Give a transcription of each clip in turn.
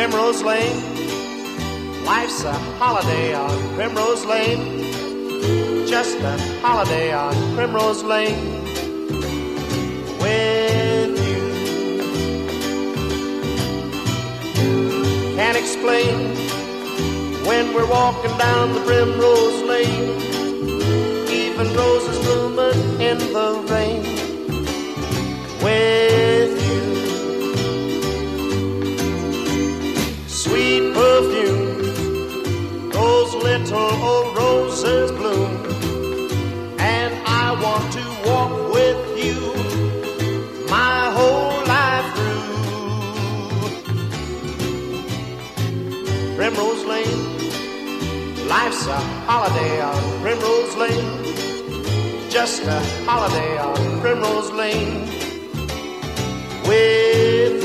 Primrose Lane, life's a holiday on Primrose Lane, just a holiday on Primrose Lane. With you, can't explain when we're walking down the Primrose Lane, perfume, those little old roses bloom, and I want to walk with you my whole life through. Primrose Lane, life's a holiday on Primrose Lane, just a holiday on Primrose Lane. With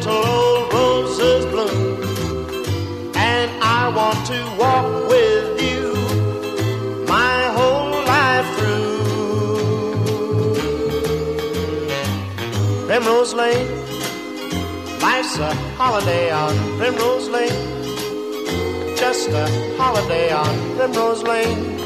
little old roses bloom, and I want to walk with you my whole life through. Primrose Lane, life's a holiday on Primrose Lane, just a holiday on Primrose Lane